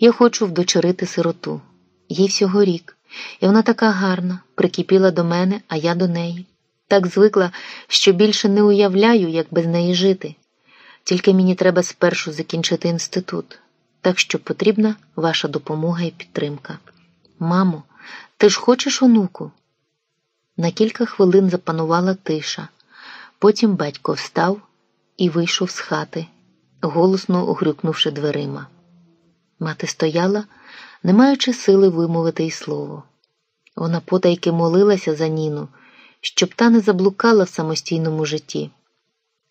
Я хочу вдочерити сироту. Їй всього рік, і вона така гарна, прикипіла до мене, а я до неї. Так звикла, що більше не уявляю, як без неї жити. Тільки мені треба спершу закінчити інститут, так що потрібна ваша допомога і підтримка. Мамо, ти ж хочеш онуку? На кілька хвилин запанувала тиша. Потім батько встав і вийшов з хати, голосно грюкнувши дверима. Мати стояла, не маючи сили вимовити й слово. Вона потайки молилася за Ніну, щоб та не заблукала в самостійному житті.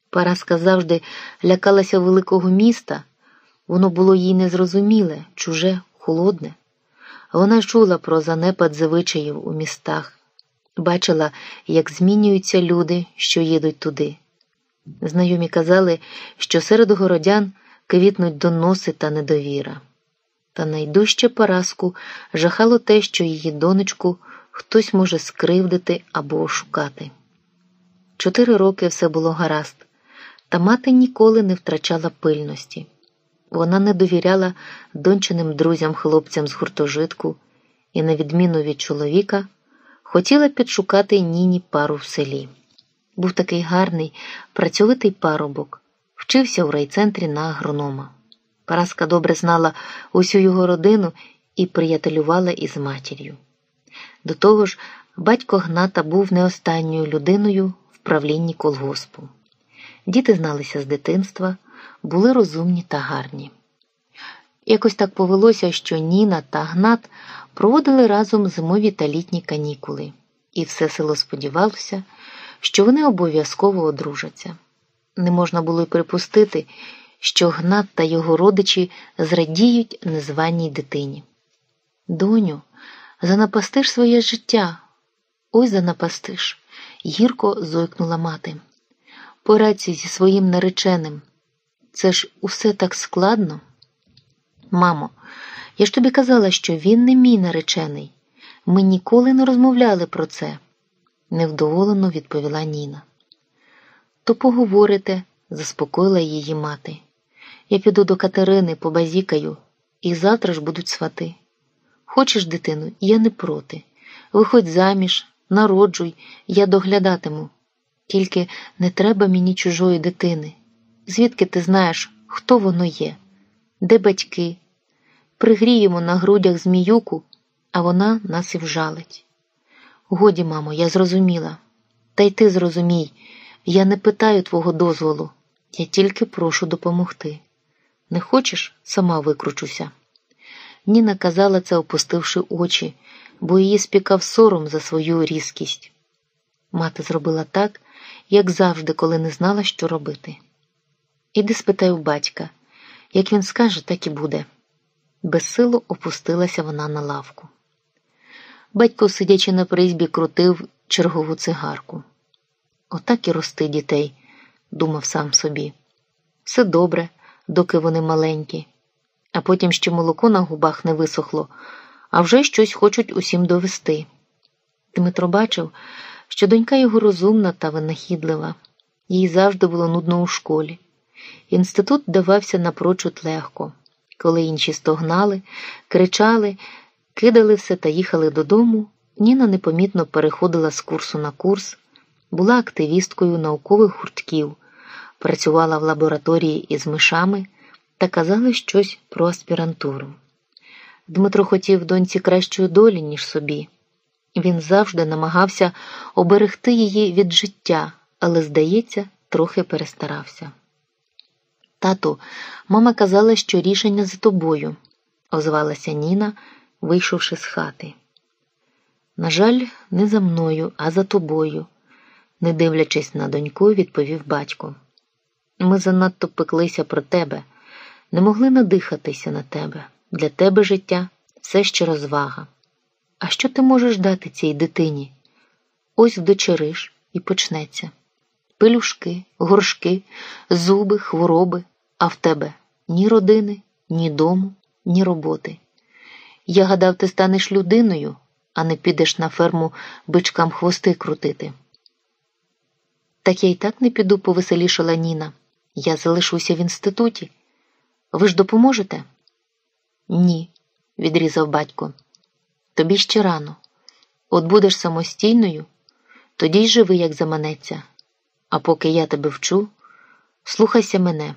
Параска завжди лякалася великого міста, воно було їй незрозуміле, чуже, холодне. Вона чула про занепад звичаїв у містах, бачила, як змінюються люди, що їдуть туди. Знайомі казали, що серед городян квітнуть доноси та недовіра. Та найдужче Параску жахало те, що її донечку хтось може скривдити або ошукати. Чотири роки все було гаразд, та мати ніколи не втрачала пильності. Вона не довіряла дончиним друзям-хлопцям з гуртожитку і, на відміну від чоловіка, хотіла підшукати ніні пару в селі. Був такий гарний, працьовитий парубок, вчився у райцентрі на агронома. Параска добре знала усю його родину і приятелювала із матір'ю. До того ж, батько Гната був не останньою людиною в правлінні колгоспу. Діти зналися з дитинства, були розумні та гарні. Якось так повелося, що Ніна та Гнат проводили разом зимові та літні канікули, і все село сподівалося, що вони обов'язково одружаться. Не можна було й припустити, що Гнат та його родичі зрадіють незваній дитині. Доню, занапастиш своє життя. Ой занапастиш, гірко зойкнула мати. Порадься зі своїм нареченим. Це ж усе так складно. Мамо, я ж тобі казала, що він не мій наречений. Ми ніколи не розмовляли про це, невдоволено відповіла Ніна. То поговорите, заспокоїла її мати. Я піду до Катерини, побазікаю, і завтра ж будуть свати. Хочеш, дитину, я не проти. Виходь заміж, народжуй, я доглядатиму. Тільки не треба мені чужої дитини. Звідки ти знаєш, хто воно є, де батьки? Пригріємо на грудях зміюку, а вона нас і вжалить. Годі, мамо, я зрозуміла. Та й ти зрозумій, я не питаю твого дозволу, я тільки прошу допомогти. Не хочеш, сама викручуся. Ніна казала це, опустивши очі, бо її спікав сором за свою різкість. Мати зробила так, як завжди, коли не знала, що робити. Іди спитай у батька, як він скаже, так і буде. Безсило опустилася вона на лавку. Батько, сидячи на призьбі, крутив чергову цигарку. Отак і рости дітей, думав сам собі. Все добре, доки вони маленькі, а потім ще молоко на губах не висохло, а вже щось хочуть усім довести. Дмитро бачив, що донька його розумна та винахідлива, їй завжди було нудно у школі. Інститут давався напрочуд легко, коли інші стогнали, кричали, кидали все та їхали додому. Ніна непомітно переходила з курсу на курс, була активісткою наукових гуртків, працювала в лабораторії із мишами та казала щось про аспірантуру. Дмитро хотів доньці кращої долі, ніж собі. Він завжди намагався оберегти її від життя, але, здається, трохи перестарався. Тату, мама казала, що рішення за тобою, озвалася Ніна, вийшовши з хати. На жаль, не за мною, а за тобою, не дивлячись на доньку, відповів батько. Ми занадто пеклися про тебе, не могли надихатися на тебе. Для тебе життя все ще розвага. А що ти можеш дати цій дитині? Ось вдочериш і почнеться. Пилюшки, горшки, зуби, хвороби, а в тебе ні родини, ні дому, ні роботи. Я гадав, ти станеш людиною, а не підеш на ферму бичкам хвости крутити. Так я й так не піду, повеселішала Ніна. Я залишуся в інституті. Ви ж допоможете? Ні, відрізав батько. Тобі ще рано. От будеш самостійною, тоді й живи, як заманеться. А поки я тебе вчу, слухайся мене.